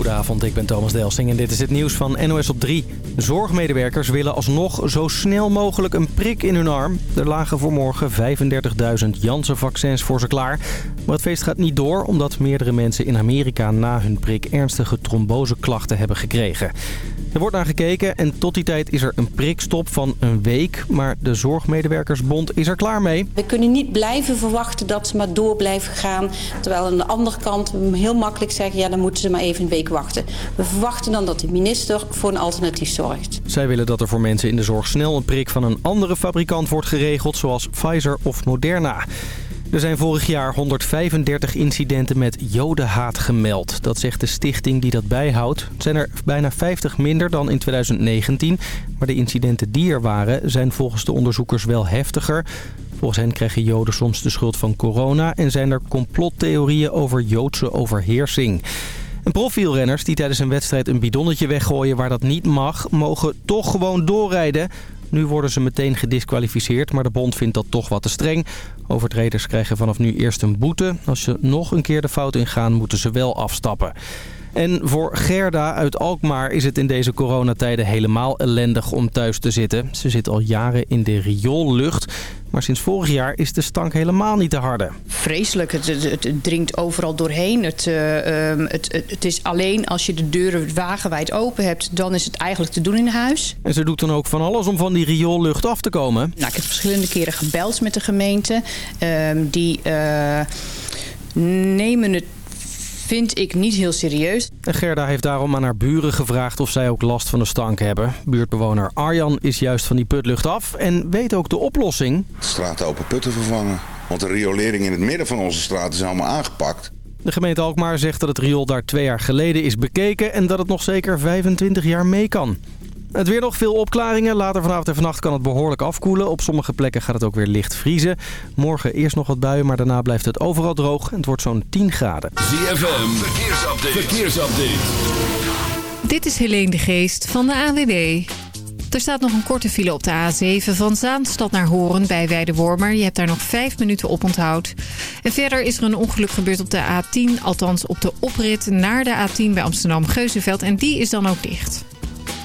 Goedenavond, ik ben Thomas Delsing en dit is het nieuws van NOS op 3. Zorgmedewerkers willen alsnog zo snel mogelijk een prik in hun arm. Er lagen voor morgen 35.000 Janssen-vaccins voor ze klaar. Maar het feest gaat niet door omdat meerdere mensen in Amerika na hun prik ernstige tromboseklachten hebben gekregen. Er wordt naar gekeken en tot die tijd is er een prikstop van een week. Maar de Zorgmedewerkersbond is er klaar mee. We kunnen niet blijven verwachten dat ze maar door blijven gaan. Terwijl aan de andere kant we heel makkelijk zeggen... ja, dan moeten ze maar even een week wachten. We verwachten dan dat de minister voor een alternatief zorgt. Zij willen dat er voor mensen in de zorg snel een prik van een andere fabrikant wordt geregeld... zoals Pfizer of Moderna. Er zijn vorig jaar 135 incidenten met jodenhaat gemeld. Dat zegt de stichting die dat bijhoudt. Het zijn er bijna 50 minder dan in 2019. Maar de incidenten die er waren zijn volgens de onderzoekers wel heftiger. Volgens hen krijgen joden soms de schuld van corona... en zijn er complottheorieën over joodse overheersing. En profielrenners die tijdens een wedstrijd een bidonnetje weggooien waar dat niet mag... mogen toch gewoon doorrijden... Nu worden ze meteen gedisqualificeerd, maar de bond vindt dat toch wat te streng. Overtreders krijgen vanaf nu eerst een boete. Als ze nog een keer de fout ingaan, moeten ze wel afstappen. En voor Gerda uit Alkmaar is het in deze coronatijden helemaal ellendig om thuis te zitten. Ze zit al jaren in de rioollucht. Maar sinds vorig jaar is de stank helemaal niet te harde. Vreselijk. Het, het, het dringt overal doorheen. Het, uh, het, het, is alleen als je de deuren wagenwijd open hebt... dan is het eigenlijk te doen in huis. En ze doet dan ook van alles om van die rioollucht af te komen. Nou, ik heb verschillende keren gebeld met de gemeente. Uh, die uh, nemen het vind ik niet heel serieus. En Gerda heeft daarom aan haar buren gevraagd of zij ook last van de stank hebben. Buurtbewoner Arjan is juist van die putlucht af en weet ook de oplossing. Straten open putten vervangen. Want de riolering in het midden van onze straat is allemaal aangepakt. De gemeente Alkmaar zegt dat het riool daar twee jaar geleden is bekeken... en dat het nog zeker 25 jaar mee kan. Het weer nog veel opklaringen. Later vanavond en vannacht kan het behoorlijk afkoelen. Op sommige plekken gaat het ook weer licht vriezen. Morgen eerst nog wat buien, maar daarna blijft het overal droog. En het wordt zo'n 10 graden. ZFM, verkeersupdate. verkeersupdate. Dit is Helene de Geest van de AWB. Er staat nog een korte file op de A7 van Zaanstad naar Horen bij Weidewormer. Je hebt daar nog vijf minuten op onthoud. En verder is er een ongeluk gebeurd op de A10. Althans op de oprit naar de A10 bij Amsterdam-Geuzenveld. En die is dan ook dicht.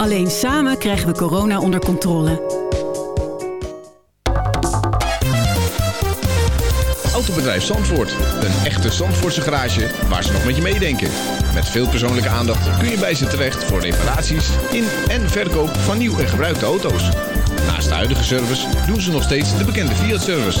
Alleen samen krijgen we corona onder controle. Autobedrijf Zandvoort. Een echte Zandvoortse garage waar ze nog met je meedenken. Met veel persoonlijke aandacht kun je bij ze terecht voor reparaties in en verkoop van nieuw en gebruikte auto's. Naast de huidige service doen ze nog steeds de bekende Fiat-service.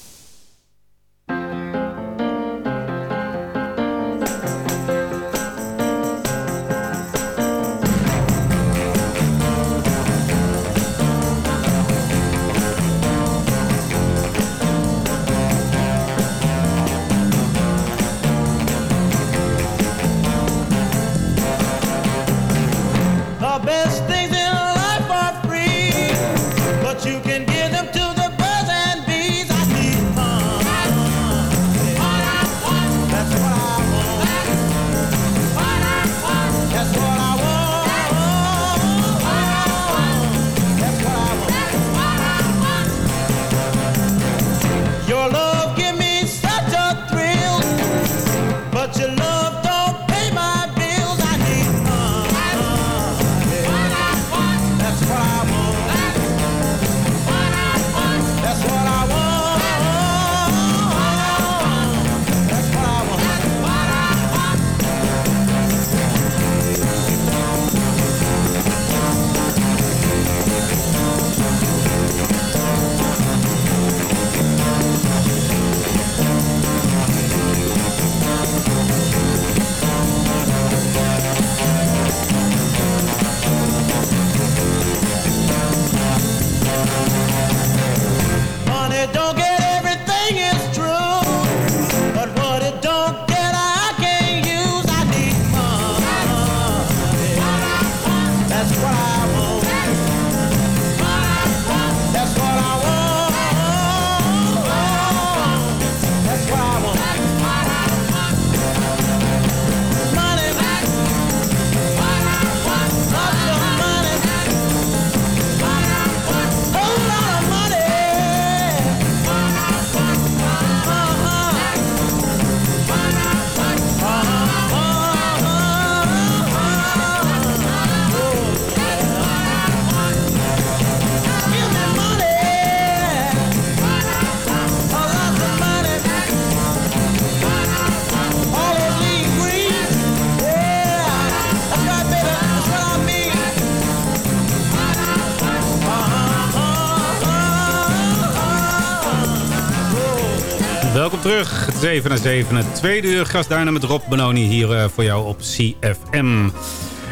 7 naar 7. Het tweede uur gastduinen met Rob Benoni hier eh, voor jou op CFM.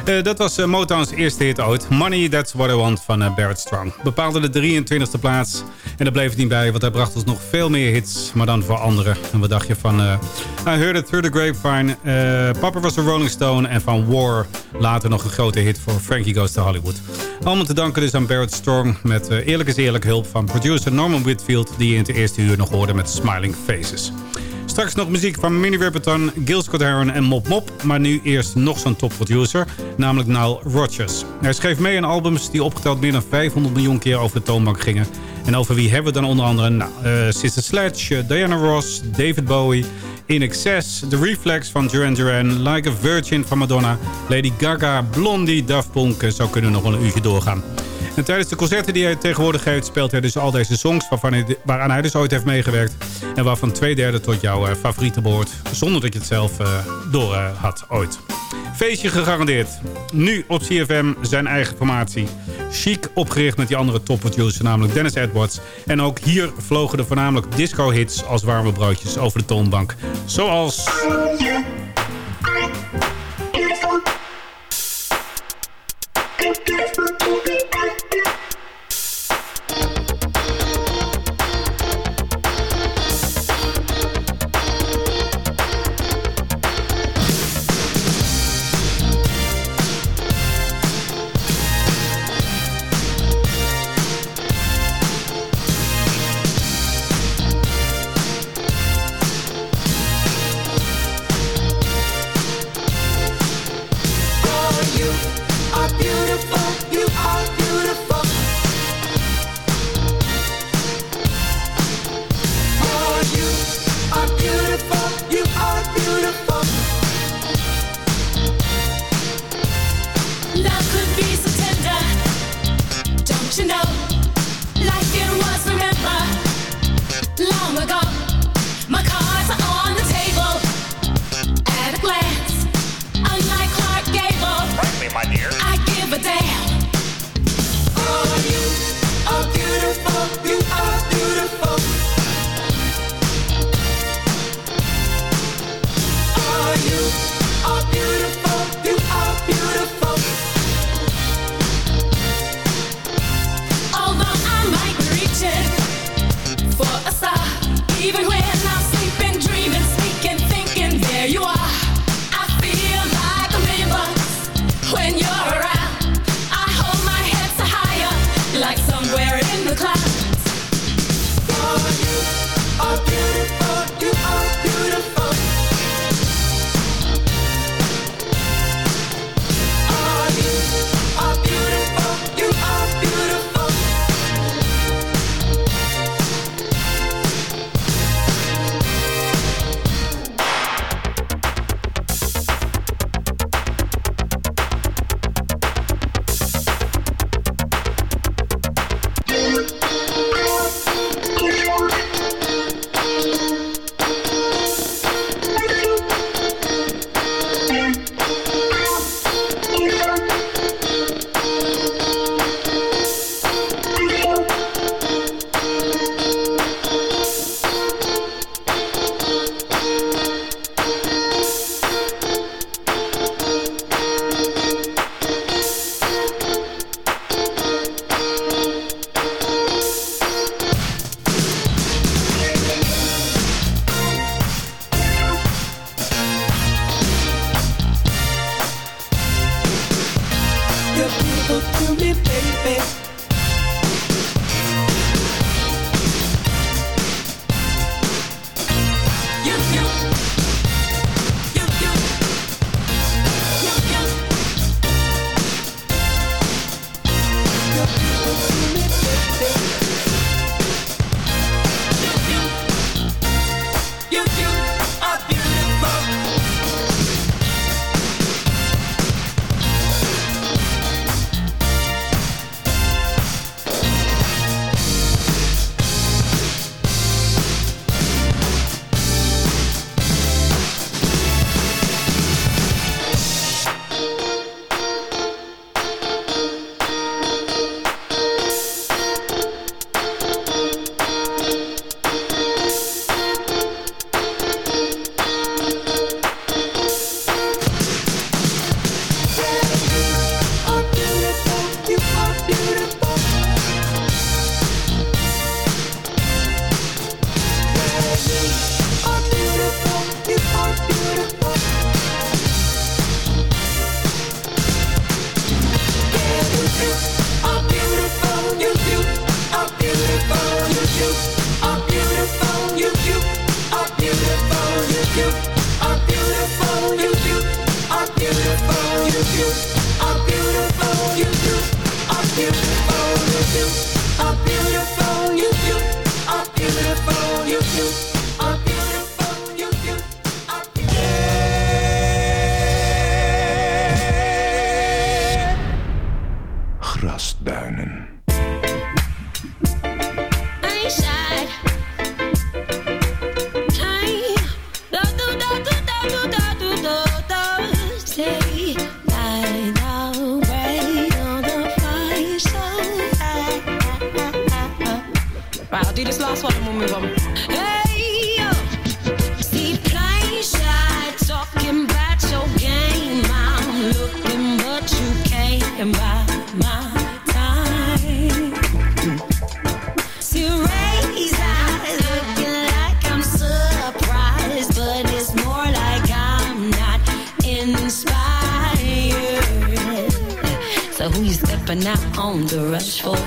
Eh, dat was eh, Motown's eerste hit ooit. Money, That's What I Want van Barrett Strong. Bepaalde de 23e plaats. En daar bleef het niet bij, want hij bracht ons nog veel meer hits. Maar dan voor anderen. En wat dacht je van I Heard It Through the Grapevine. Papa was a Rolling Stone. En van War later nog een grote hit voor Frankie Goes to Hollywood. Allemaal te danken dus aan Barrett Strong. Met eerlijk is eerlijk hulp van producer Norman Whitfield. Die je in het eerste uur nog hoorde met Smiling Faces. Straks nog muziek van Minnie Riperton, Gil Scott Heron en Mop Mop. Maar nu eerst nog zo'n topproducer, namelijk Nile Rodgers. Hij schreef mee aan albums die opgeteld meer dan 500 miljoen keer over de toonbank gingen. En over wie hebben we dan onder andere nou, eh, Sister Sledge, eh, Diana Ross, David Bowie... In Excess, The Reflex van Duran Duran... Like a Virgin van Madonna, Lady Gaga, Blondie, Daft Punk... Zo kunnen we nog wel een uurtje doorgaan. En tijdens de concerten die hij tegenwoordig geeft... speelt hij dus al deze songs waarvan hij, waaraan hij dus ooit heeft meegewerkt. En waarvan twee derde tot jouw eh, favoriete behoort. Zonder dat je het zelf eh, door eh, had ooit. Feestje gegarandeerd. Nu op CFM zijn eigen formatie. Chic opgericht met die andere topproducer, namelijk Dennis Edwards. En ook hier vlogen er voornamelijk disco-hits als warme broodjes over de toonbank. Zoals... the rush for?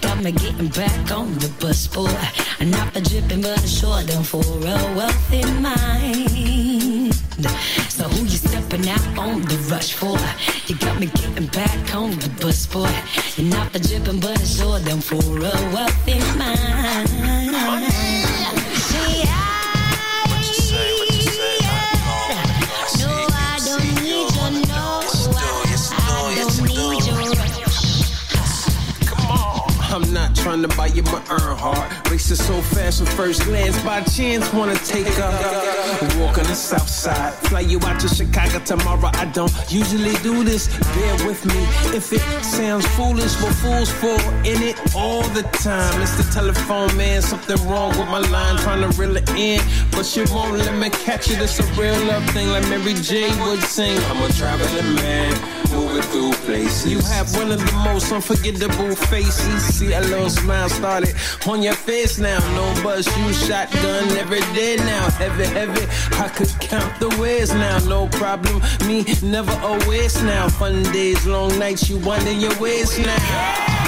Got me getting back on the bus for. Not a dripping, but short down for a wealthy mind. So who you stepping out on the rush for? You got me getting back on the bus for. You're not a dripping, but short down for a wealthy mind. Trying to buy you my Earnhardt. Racing so fast from first glance, by chance wanna take up. Walk on the south side, fly you out to Chicago tomorrow. I don't usually do this. Bear with me if it sounds foolish, but fools fall in it all the time. It's the telephone man, something wrong with my line, trying to reel it in, but she won't let me catch it. It's a real love thing, like Mary J would sing. I'm a traveling man, moving through places. You have one of the most unforgettable faces. See a little smile started on your face now. No buzz, you shotgun every day now. Heavy, heavy, I could count the ways now. No problem, me never a waste now. Fun days, long nights, you winding your waist now.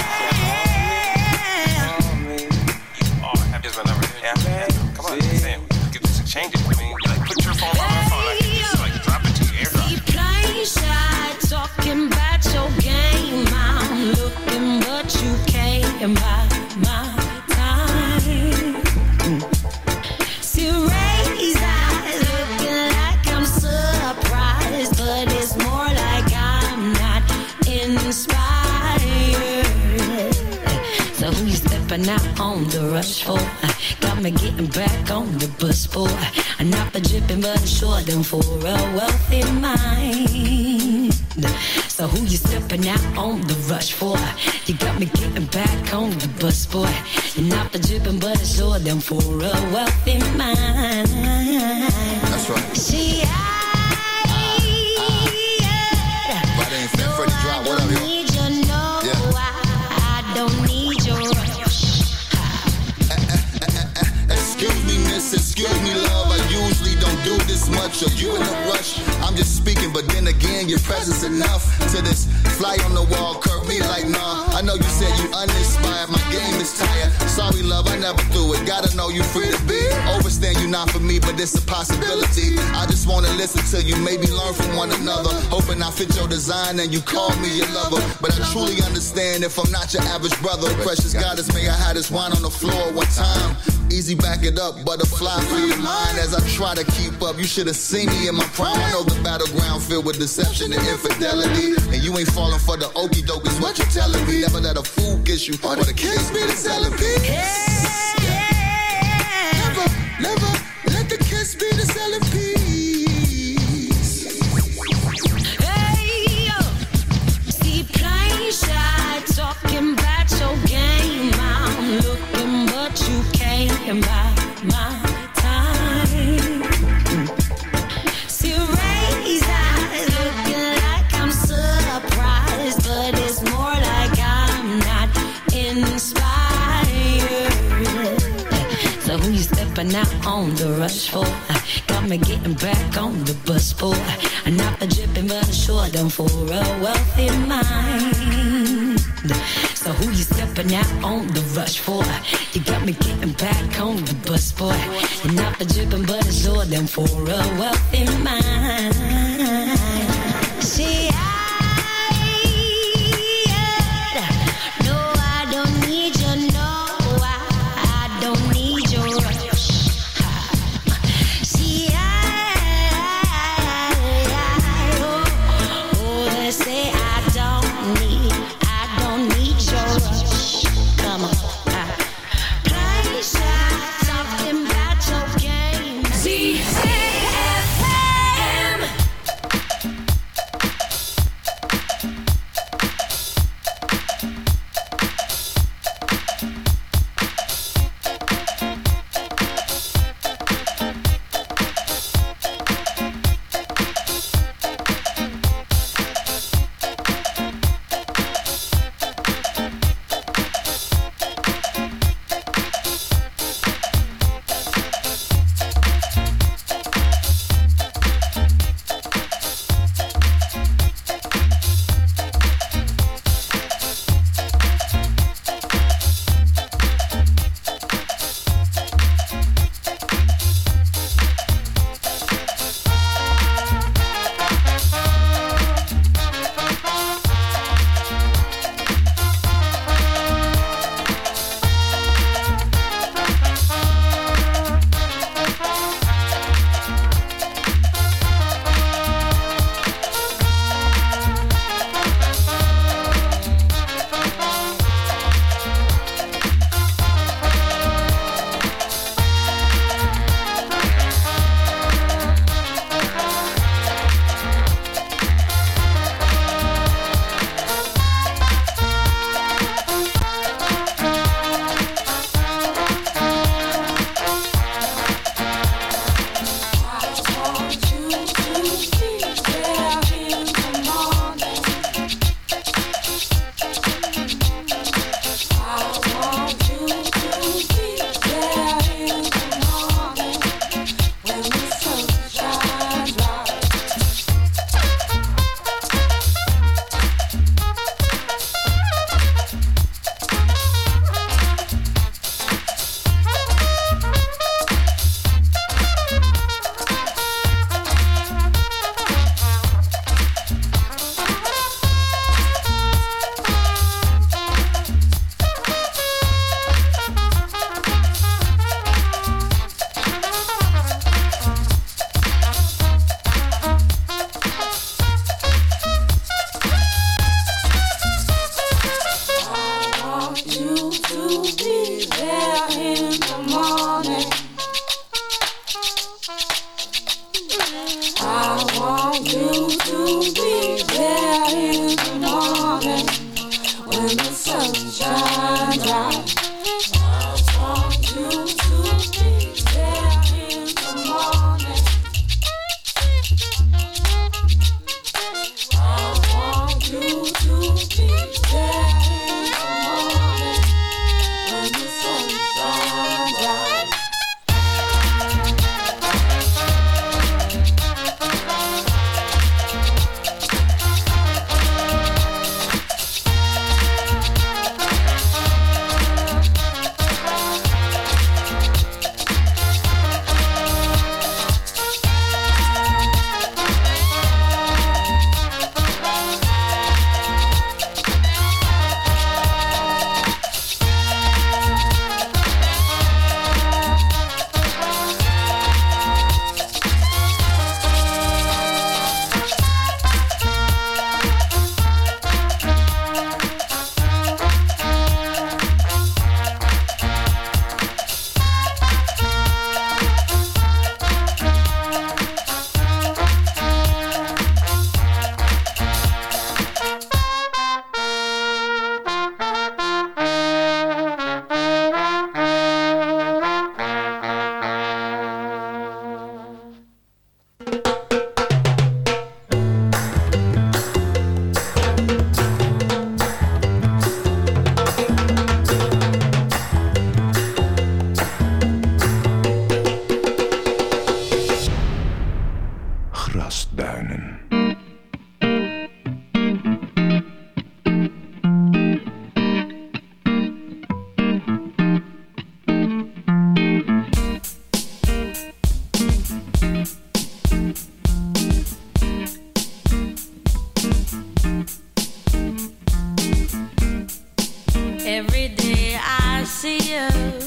Out on the rush oh. for? Got me getting back on the bus oh. for. I'm not the dripping, but I'm short down for a wealthy mind. So who you stepping out on the rush for? You got me getting back on the bus, boy. You're not the dripping, but I'm short down for a wealthy mind. That's right. See, much. Are you in a rush? I'm just speaking, but then again, your presence enough to this fly on the wall, curve me like nah. I know you said you uninspired, my game is tired. Sorry, love, I never threw it. Gotta know you free to be. Overstand you not for me, but it's a possibility. I just wanna listen to you, maybe learn from one another. Hoping I fit your design and you call me your lover. But I truly understand if I'm not your average brother. Precious goddess, may I have this wine on the floor one time. Easy, back it up, butterfly free mind as I try to keep up. You should have seen me in my prime. I know the battleground filled with deception and infidelity. And you ain't falling for the okie doke, is what you're telling me. Never let a fool get you, or the kiss be the selling piece. Never, never let the kiss be the selling stepping out on the rush for? Got me getting back on the bus for. Not a dripping, but short down for a wealthy mind. So who you stepping out on the rush for? You got me getting back on the bus. You're not the dripping, but short down for a wealthy mind. See, no, you,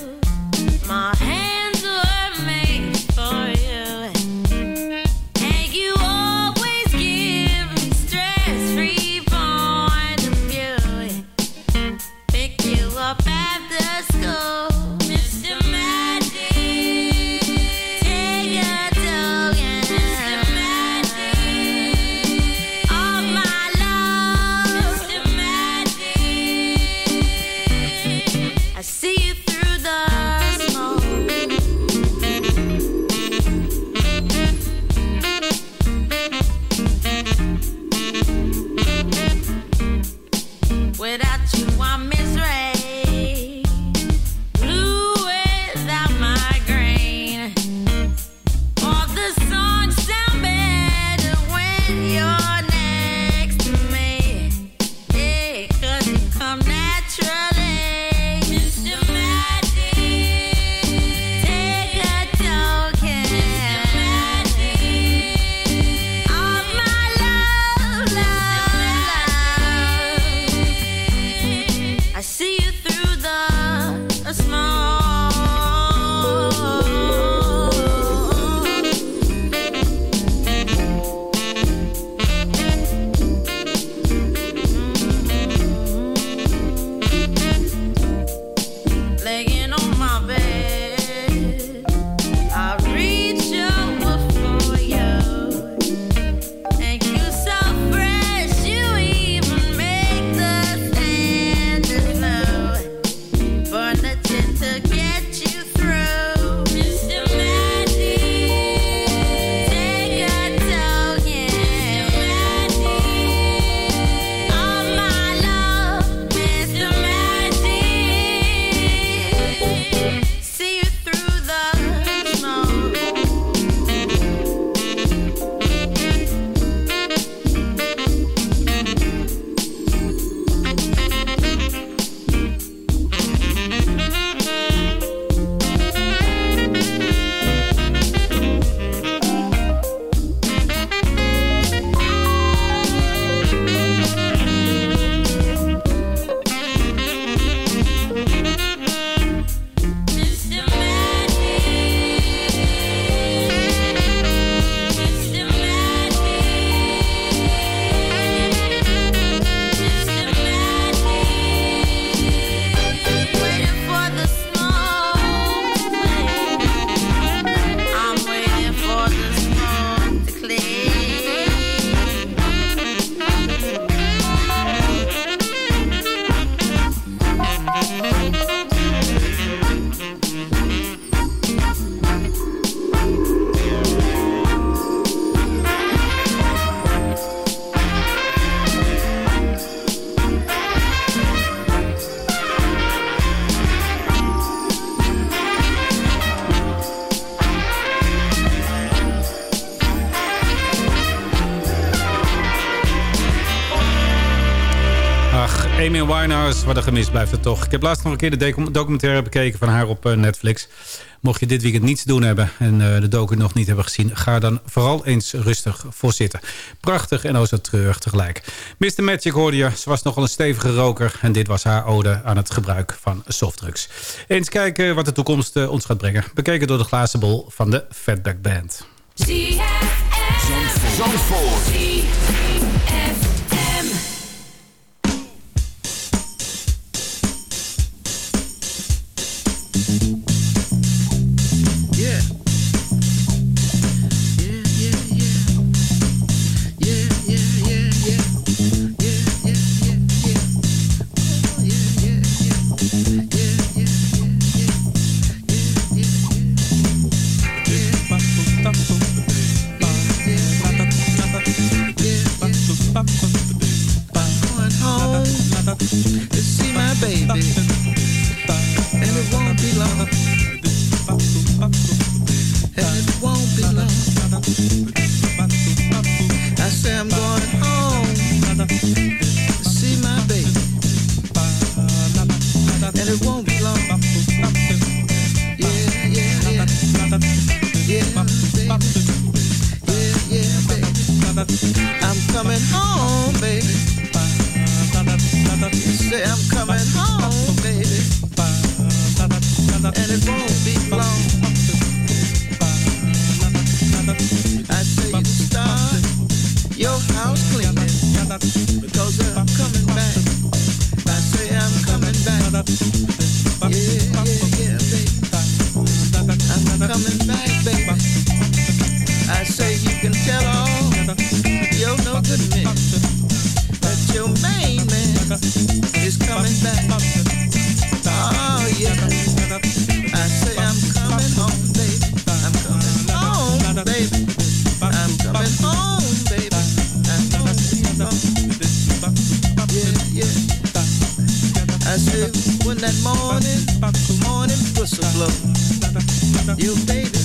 Wat een gemis blijft het toch. Ik heb laatst nog een keer de docu- documentaire bekeken van haar op eh, Netflix. Mocht je dit weekend niets te doen hebben en eh, de docu nog niet hebben gezien... ga dan vooral eens rustig voor zitten. Prachtig en ook zo treurig tegelijk. Mr. Magic hoorde je, ze was nogal een stevige roker... en dit was haar ode aan het gebruik van softdrugs. Eens kijken wat de toekomst eh, ons gaat brengen. Bekeken door de glazen bol van de Fatback Band. morning, back morning, whistleblow. You baby.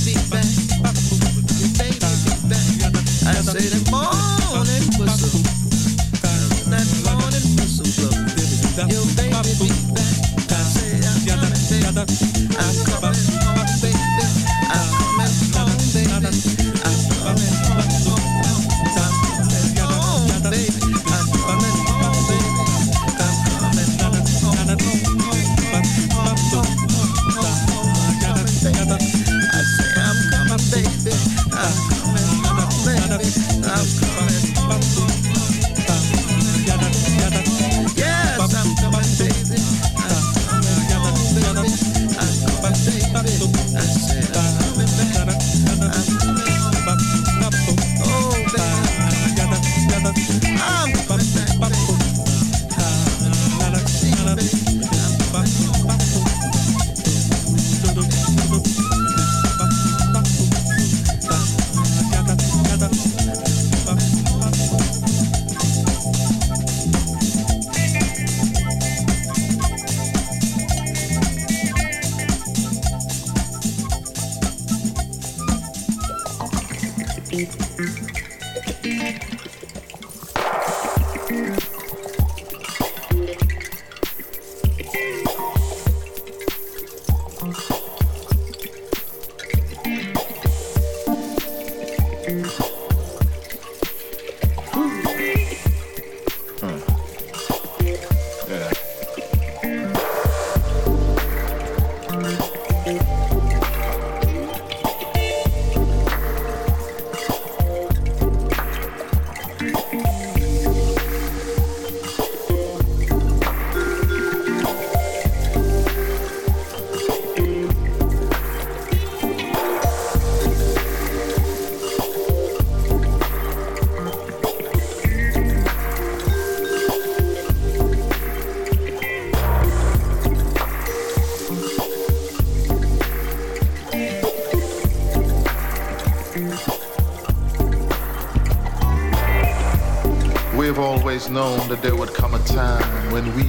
Known that there would come a time when we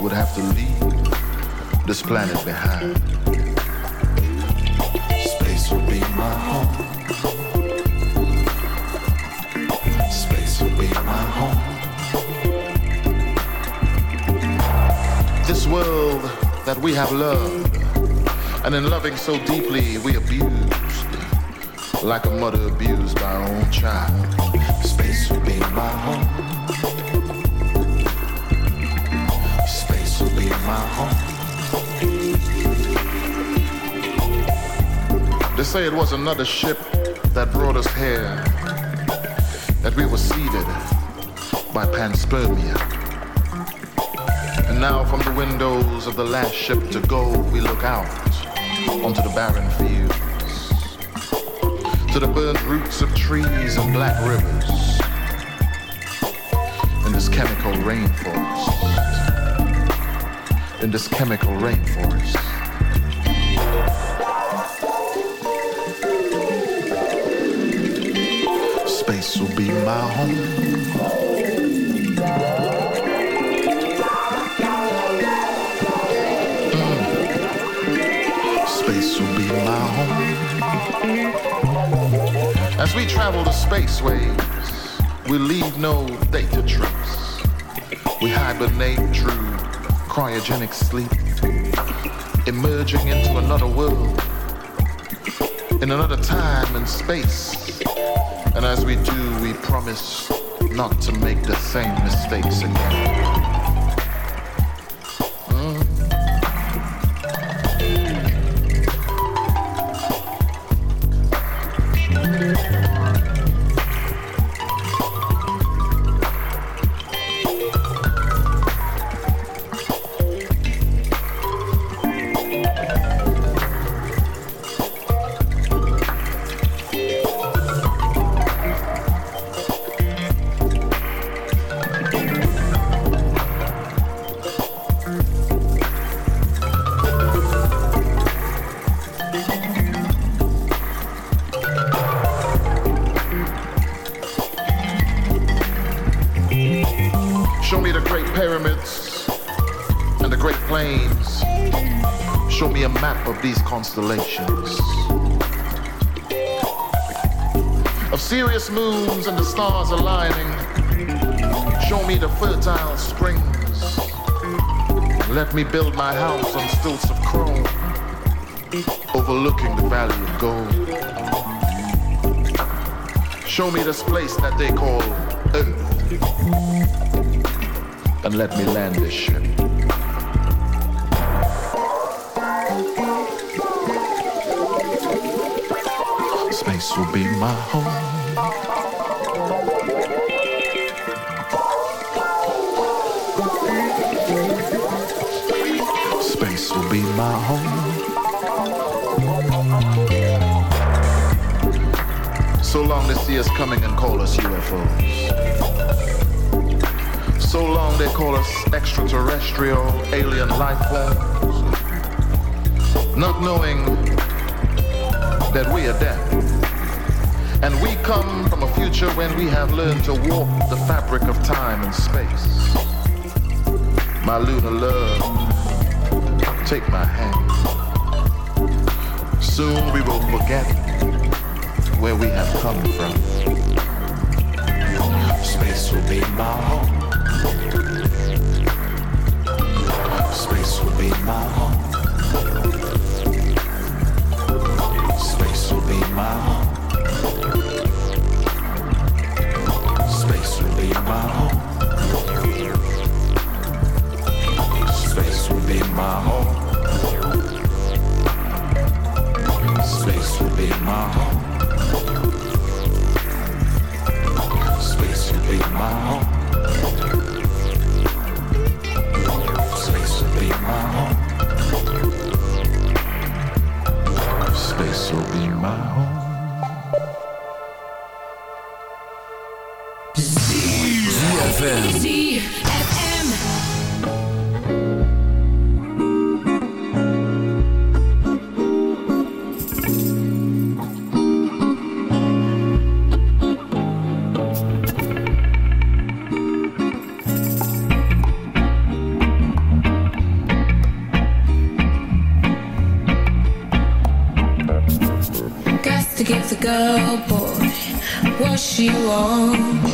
would have to leave this planet behind. Space will be my home. Space will be my home. this world that we have loved. And in loving so deeply, we abused. Like a mother abused by her own child. Space will be my home. Say it was another ship that brought us here. That we were seeded by panspermia. And now from the windows of the last ship to go, we look out onto the barren fields, to the burnt roots of trees and black rivers, in this chemical rainforest, in this chemical rainforest. My home. Space will be my home. As we travel the spaceways, we leave no data trace. We hibernate through cryogenic sleep, emerging into another world, in another time and space. And as we do, we promise not to make the same mistakes again. Constellations. Of Sirius moons and the stars aligning. Show me the fertile springs. Let me build my house on stilts of chrome, overlooking the valley of gold. Show me this place that they call Earth and let me land this ship. Space will be my home. Space will be my home. So long they see us coming and call us UFOs. So long they call us extraterrestrial alien life forms. Not knowing that we are dead. And we come from a future when we have learned to warp the fabric of time and space. My lunar love, take my hand. Soon we will forget where we have come from. Space will be my home. Space will be my home. Space will be my home. Space will be my home. Girl boy what she wants.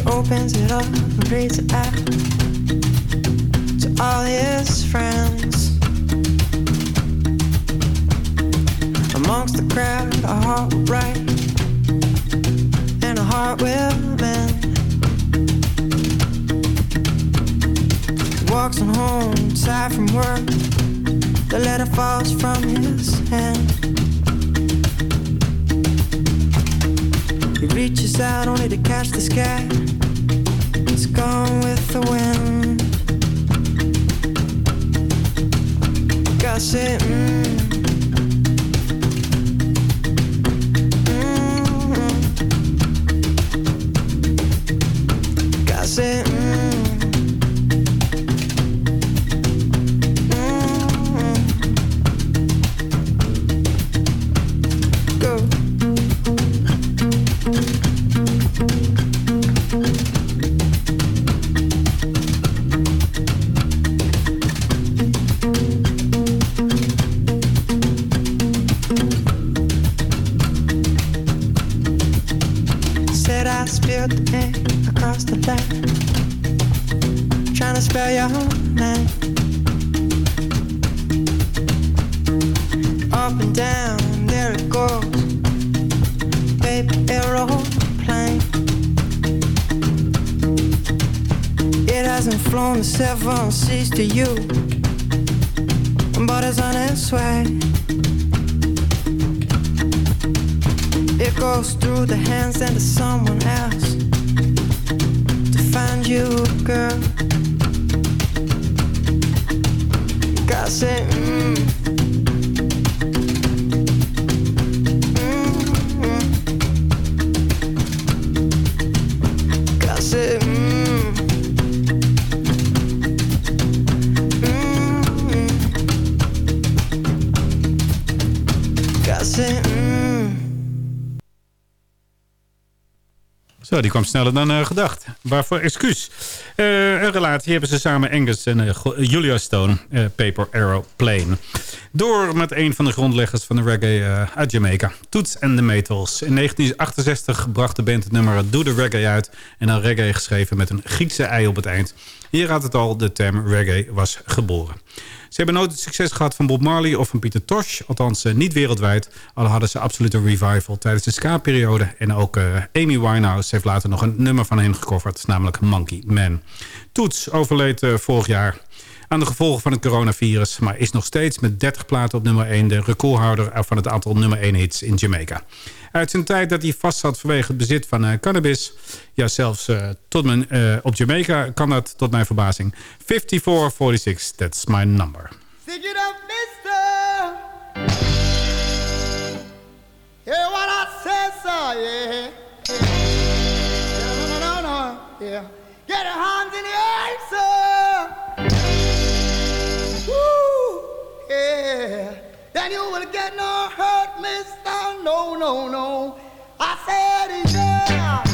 He opens it up and reads it out to all his friends. Amongst the crowd, a heart will bright and a heart will mend. He walks on home, tired from work. The letter falls from his hand. He reaches out only to catch the sky gone with the wind. Gossip. Mm. To you, but it's on its way. It goes through the hands and to someone else to find you, girl. Gotta say, Die kwam sneller dan eh, gedacht. Waarvoor excuus. Eh, een relatie hebben ze samen Angus en eh, Julia Stone, Paper Aeroplane. Door met een van de grondleggers van de reggae uit Jamaica, Toots and the Maytals. In 1968 bracht de band het nummer Do the Reggae uit... en dan reggae geschreven met een Griekse ei op het eind. Hier had het al, de term reggae was geboren. Ze hebben nooit het succes gehad van Bob Marley of van Peter Tosh. Althans, eh, niet wereldwijd. Al hadden ze absoluut een revival tijdens de ska-periode. En ook eh, Amy Winehouse heeft later nog een nummer van hen gecoverd. Namelijk Monkey Man. Toets overleed eh, vorig jaar aan de gevolgen van het coronavirus... maar is nog steeds met 30 platen op nummer 1... de recordhouder van het aantal nummer 1 hits in Jamaica. Uit zijn tijd dat hij vast zat vanwege het bezit van eh, cannabis... ja, zelfs eh, tot mijn, eh, op Jamaica kan dat tot mijn verbazing. 5446, that's my number. Stick it up, mister. Hear what I say, sir, yeah. Yeah, no, no, no, yeah. Get your hands in the air, sir. Yeah. Then you will get no hurt, mister. No, no, no. I said, yeah.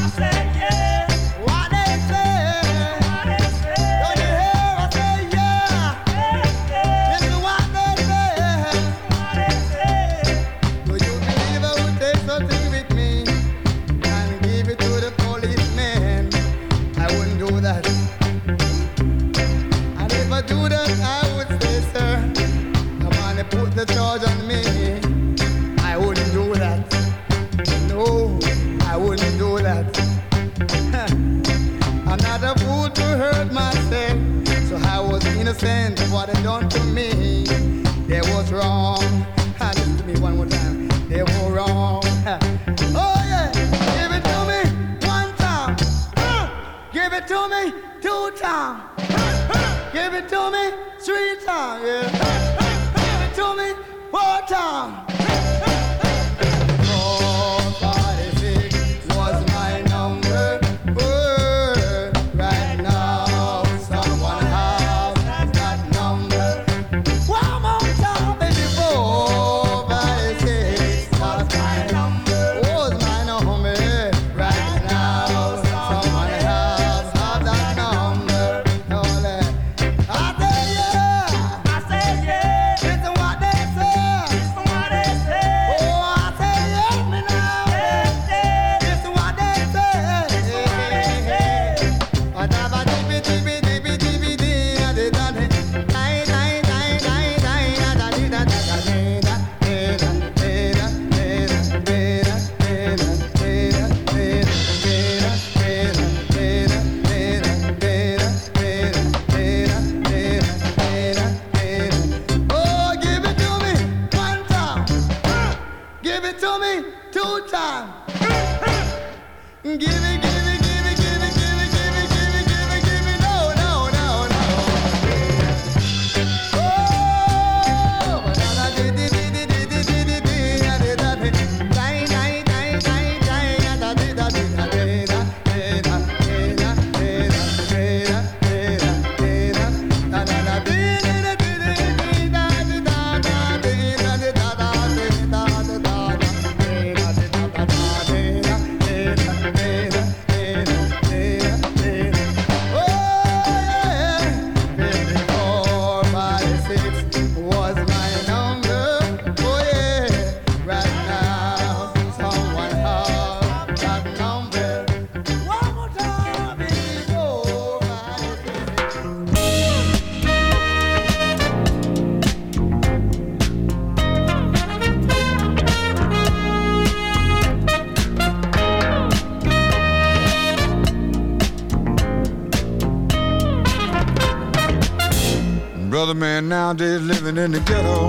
in the ghetto.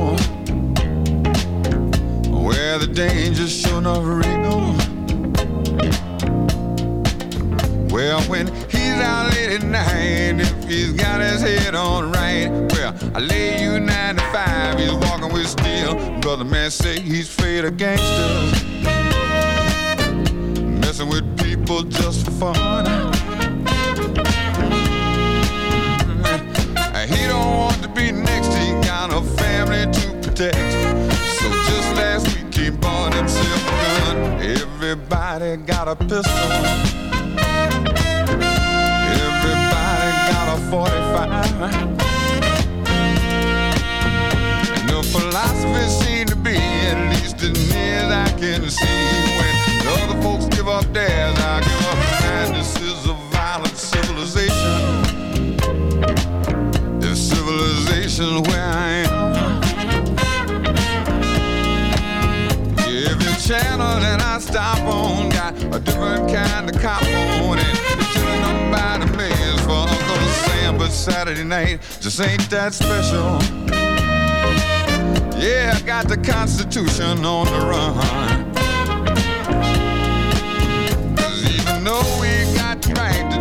give up theirs, I give up mine. This is a violent civilization. This civilization where I am. Give you channel and I stop on. Got a different kind of cop on it. Chilling on by the millions for Uncle Sam, but Saturday night just ain't that special. Yeah, I got the Constitution on the run.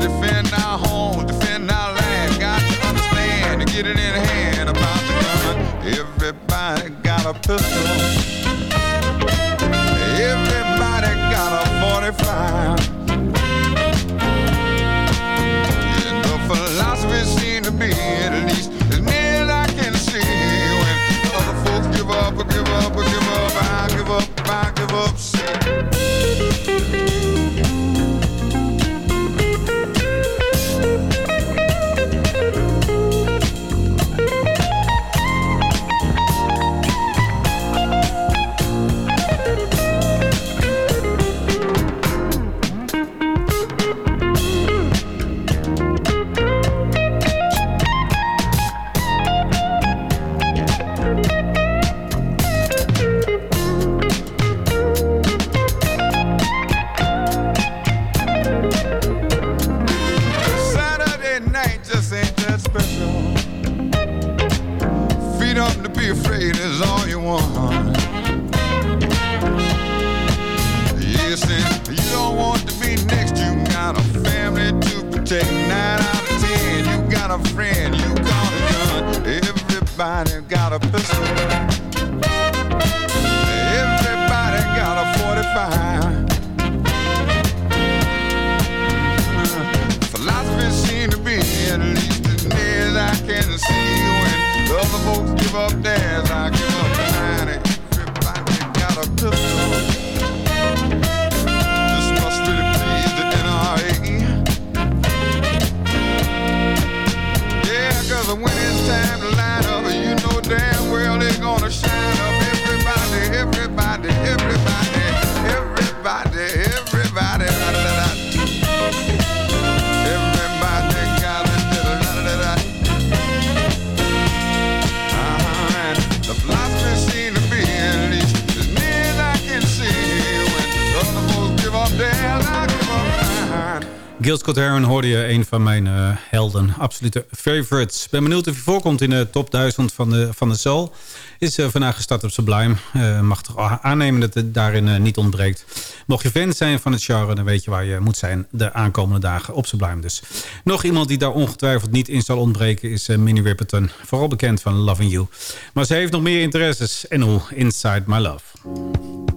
defend our home, defend our land. Got to understand and get it in hand about the gun. Everybody got a pistol. Everybody got a 45. Everybody got a pistol. Everybody got a 45. Philosophy seems to be at least as near as I can see. When the other folks give up theirs, I give up mine. Everybody got a pistol. This must please the NRA. Yeah, when it's time to line shadow Gil Scott Heron hoorde je een van mijn eh, helden. Absolute favorites. Ben benieuwd of hij voorkomt in de top 1000 van de, van de Soul. Is eh, vandaag gestart op Sublime. Eh, mag toch aannemen dat het daarin niet ontbreekt. Mocht je fan zijn van het genre, dan weet je waar je moet zijn de aankomende dagen op Sublime dus. Nog iemand die daar ongetwijfeld niet in zal ontbreken is Minnie Riperton. Vooral bekend van Loving You. Maar ze heeft nog meer interesses en hoe Inside My Love.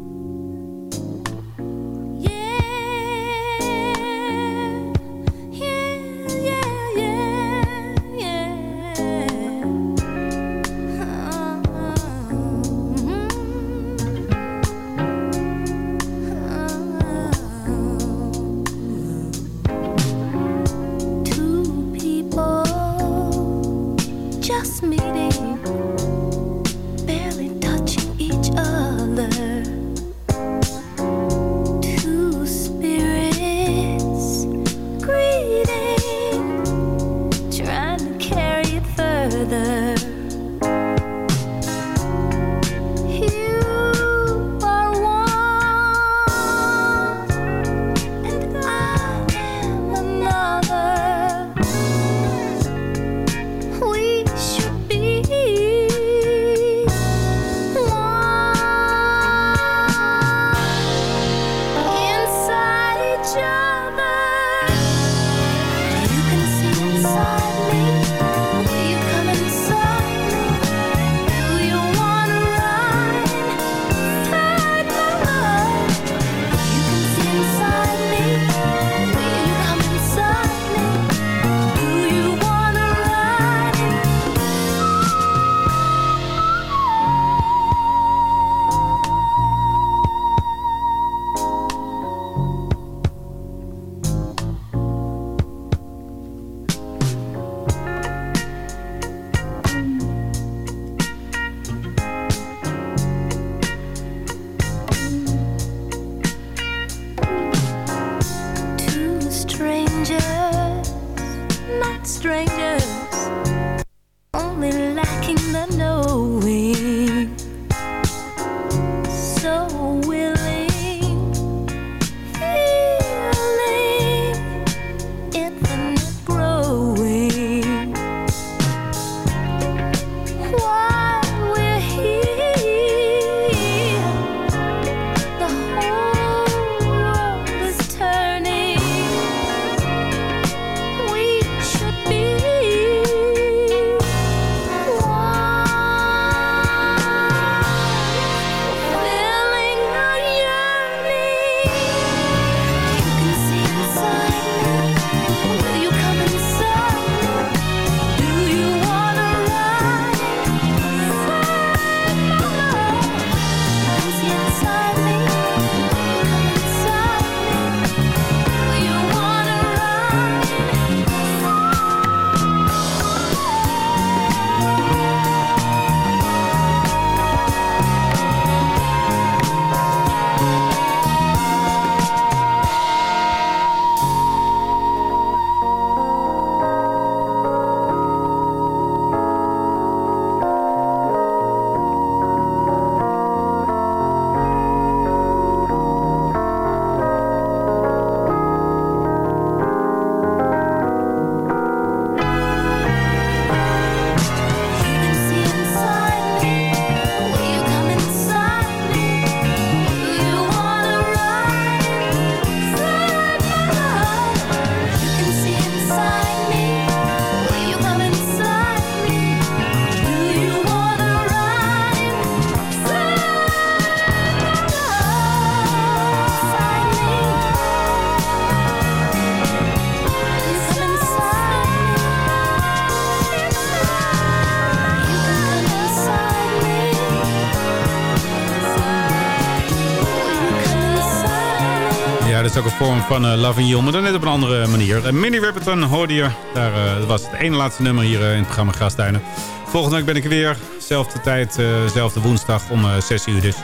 Van uh, Loving You, maar dan net op een andere manier. Uh, Minnie Riperton hoorde je. Daar, dat was het ene laatste nummer hier in het programma Grasduinen. Volgende week ben ik er weer. Zelfde tijd, zelfde woensdag om 6 uur dus.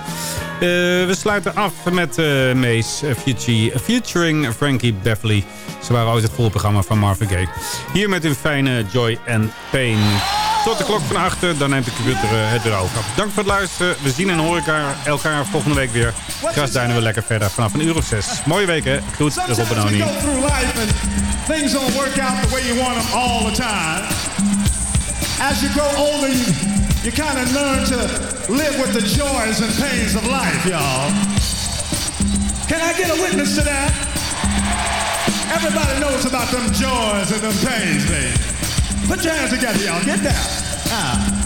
we sluiten af met uh, Mace featuring Frankie Beverly. Ze waren ooit het volle programma van Marvin Gaye. Hier met hun fijne Joy and Pain. Tot de klok van achter, dan neemt de computer het weer over. Dank voor het luisteren. We zien en horen elkaar, elkaar volgende week weer. Grasduinen we lekker verder vanaf een uur of zes. Mooie week hè. Goed, de Rob Benoni. Things don't work out the way you want them all the time. As you grow older, you, you kind of learn to live with the joys and pains of life, y'all. Can I get a witness to that? Everybody knows about them joys and them pains, baby. Put your hands together, y'all. Get down. app.